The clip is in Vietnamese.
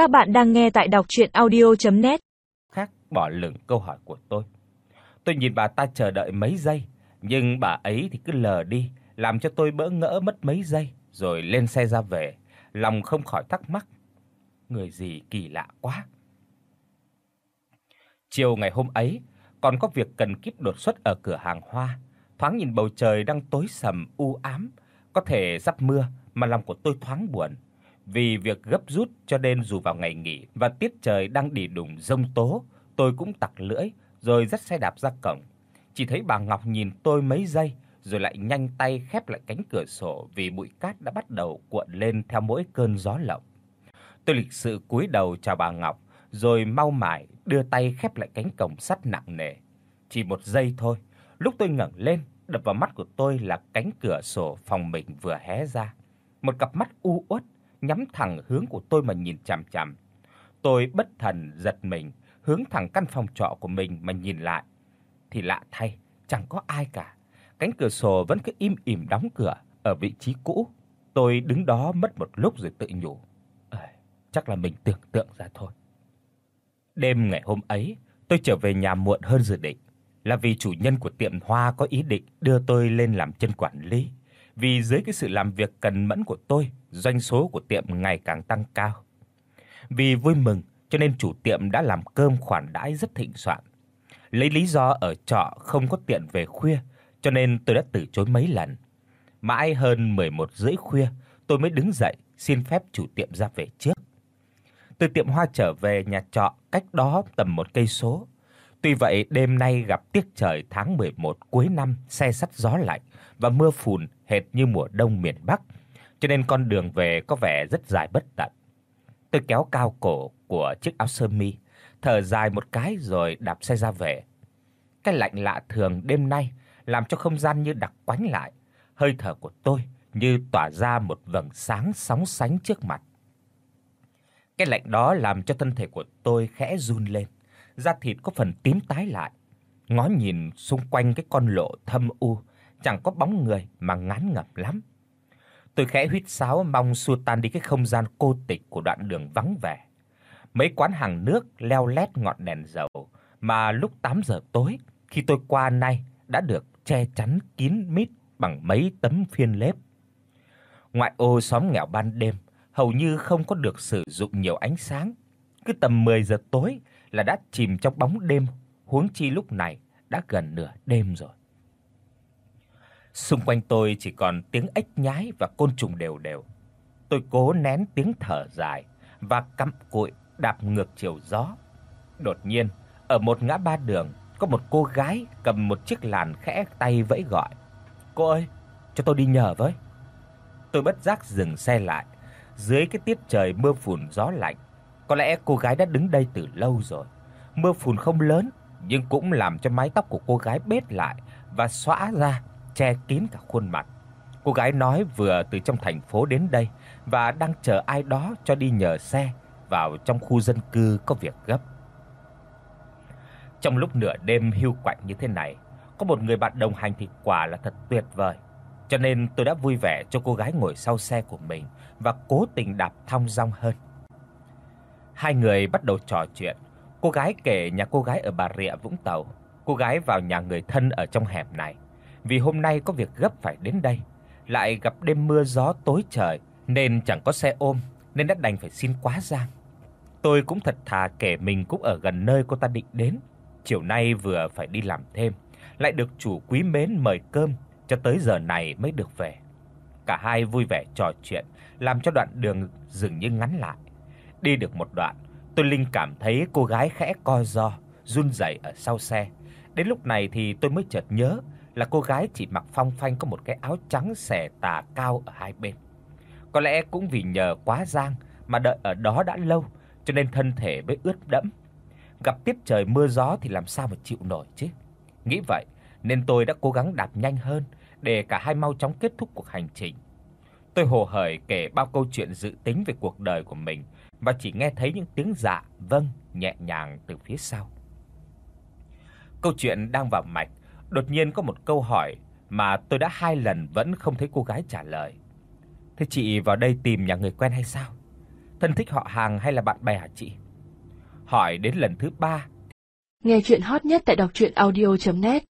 Các bạn đang nghe tại đọc audio net Khác bỏ lửng câu hỏi của tôi. Tôi nhìn bà ta chờ đợi mấy giây, nhưng bà ấy thì cứ lờ đi, làm cho tôi bỡ ngỡ mất mấy giây rồi lên xe ra về, lòng không khỏi thắc mắc, người gì kỳ lạ quá. Chiều ngày hôm ấy, còn có việc cần kíp đột xuất ở cửa hàng hoa, thoáng nhìn bầu trời đang tối sầm u ám, có thể sắp mưa mà lòng của tôi thoáng buồn. Vì việc gấp rút cho nên dù vào ngày nghỉ và tiết trời đang đỉ đùng rông tố, tôi cũng tặc lưỡi rồi dắt xe đạp ra cổng. Chỉ thấy bà Ngọc nhìn tôi mấy giây rồi lại nhanh tay khép lại cánh cửa sổ vì bụi cát đã bắt đầu cuộn lên theo mỗi cơn gió lộng. Tôi lịch sự cúi đầu chào bà Ngọc, rồi mau mải đưa tay khép lại cánh cổng sắt nặng nề. Chỉ một giây thôi, lúc tôi ngẩng lên, đập vào mắt của tôi là cánh cửa sổ phòng mình vừa hé ra. Một cặp mắt u uất nhắm thẳng hướng của tôi mà nhìn chằm chằm. Tôi bất thần giật mình, hướng thẳng căn phòng trọ của mình mà nhìn lại. Thì lạ thay, chẳng có ai cả. Cánh cửa sổ vẫn cứ im ỉm đóng cửa ở vị trí cũ. Tôi đứng đó mất một lúc rồi tự nhủ, à, chắc là mình tưởng tượng ra thôi. Đêm ngày hôm ấy, tôi trở về nhà muộn hơn dự định, là vì chủ nhân của tiệm hoa có ý định đưa tôi lên làm chân quản lý. Vì dưới cái sự làm việc cần mẫn của tôi, doanh số của tiệm ngày càng tăng cao. Vì vui mừng, cho nên chủ tiệm đã làm cơm khoản đãi rất thịnh soạn. Lấy lý do ở trọ không có tiện về khuya, cho nên tôi đã từ chối mấy lần. Mãi hơn 11 rưỡi khuya, tôi mới đứng dậy xin phép chủ tiệm ra về trước. Từ tiệm hoa trở về nhà trọ cách đó tầm một cây số. Tuy vậy đêm nay gặp tiết trời tháng 11 cuối năm, xe sắt gió lạnh và mưa phùn hệt như mùa đông miền Bắc, cho nên con đường về có vẻ rất dài bất tận. Tôi kéo cao cổ của chiếc áo sơ mi, thở dài một cái rồi đạp xe ra về. Cái lạnh lạ thường đêm nay làm cho không gian như đặc quánh lại, hơi thở của tôi như tỏa ra một vầng sáng sóng sánh trước mặt. Cái lạnh đó làm cho thân thể của tôi khẽ run lên, da thịt có phần tím tái lại. Ngó nhìn xung quanh cái con lộ thâm u, chẳng có bóng người mà ngán ngẩm lắm. Tôi khẽ huýt sáo mong xua tan đi cái không gian cô tịch của đoạn đường vắng vẻ. Mấy quán hàng nước leo lét ngọn đèn dầu mà lúc 8 giờ tối khi tôi qua nay đã được che chắn kín mít bằng mấy tấm phiên lép. Ngoại ô xóm nghèo ban đêm hầu như không có được sử dụng nhiều ánh sáng, cứ tầm 10 giờ tối là đã chìm trong bóng đêm, huống chi lúc này đã gần nửa đêm rồi. Xung quanh tôi chỉ còn tiếng ếch nhái và côn trùng đều đều. Tôi cố nén tiếng thở dài và cắm cụi đạp ngược chiều gió. Đột nhiên, ở một ngã ba đường, có một cô gái cầm một chiếc làn khẽ tay vẫy gọi. "Cô ơi, cho tôi đi nhờ với." Tôi bất giác dừng xe lại. Dưới cái tiết trời mưa phùn gió lạnh, có lẽ cô gái đã đứng đây từ lâu rồi. Mưa phùn không lớn, nhưng cũng làm cho mái tóc của cô gái bết lại và xõa ra, che kín cả khuôn mặt. Cô gái nói vừa từ trong thành phố đến đây và đang chờ ai đó cho đi nhờ xe vào trong khu dân cư có việc gấp. Trong lúc nửa đêm hưu quạnh như thế này, có một người bạn đồng hành thì quả là thật tuyệt vời. Cho nên tôi đã vui vẻ cho cô gái ngồi sau xe của mình và cố tình đạp thong dong hơn. Hai người bắt đầu trò chuyện. Cô gái kể nhà cô gái ở Bà Rịa Vũng Tàu, cô gái vào nhà người thân ở trong hẻm này, vì hôm nay có việc gấp phải đến đây, lại gặp đêm mưa gió tối trời nên chẳng có xe ôm nên đã đành phải xin quá giang. Tôi cũng thật thà kể mình cũng ở gần nơi cô ta định đến, chiều nay vừa phải đi làm thêm, lại được chủ quý mến mời cơm cho tới giờ này mới được về. Cả hai vui vẻ trò chuyện, làm cho đoạn đường dường như ngắn lại. Đi được một đoạn, tôi linh cảm thấy cô gái khẽ co ro, run rẩy ở sau xe. Đến lúc này thì tôi mới chợt nhớ là cô gái chỉ mặc phong phanh có một cái áo trắng xẻ tà cao ở hai bên. Có lẽ cũng vì nhờ quá giang mà đợi ở đó đã lâu, cho nên thân thể mới ướt đẫm. Gặp tiếp trời mưa gió thì làm sao mà chịu nổi chứ. Nghĩ vậy nên tôi đã cố gắng đạp nhanh hơn để cả hai mau chóng kết thúc cuộc hành trình. Tôi hồ hởi kể bao câu chuyện dự tính về cuộc đời của mình và chỉ nghe thấy những tiếng dạ vâng nhẹ nhàng từ phía sau. Câu chuyện đang vào mạch, đột nhiên có một câu hỏi mà tôi đã hai lần vẫn không thấy cô gái trả lời. "Thế chị vào đây tìm nhà người quen hay sao?" thân thích họ hàng hay là bạn bè hả chị? Hỏi đến lần thứ ba. Nghe chuyện hot nhất tại đọc audio net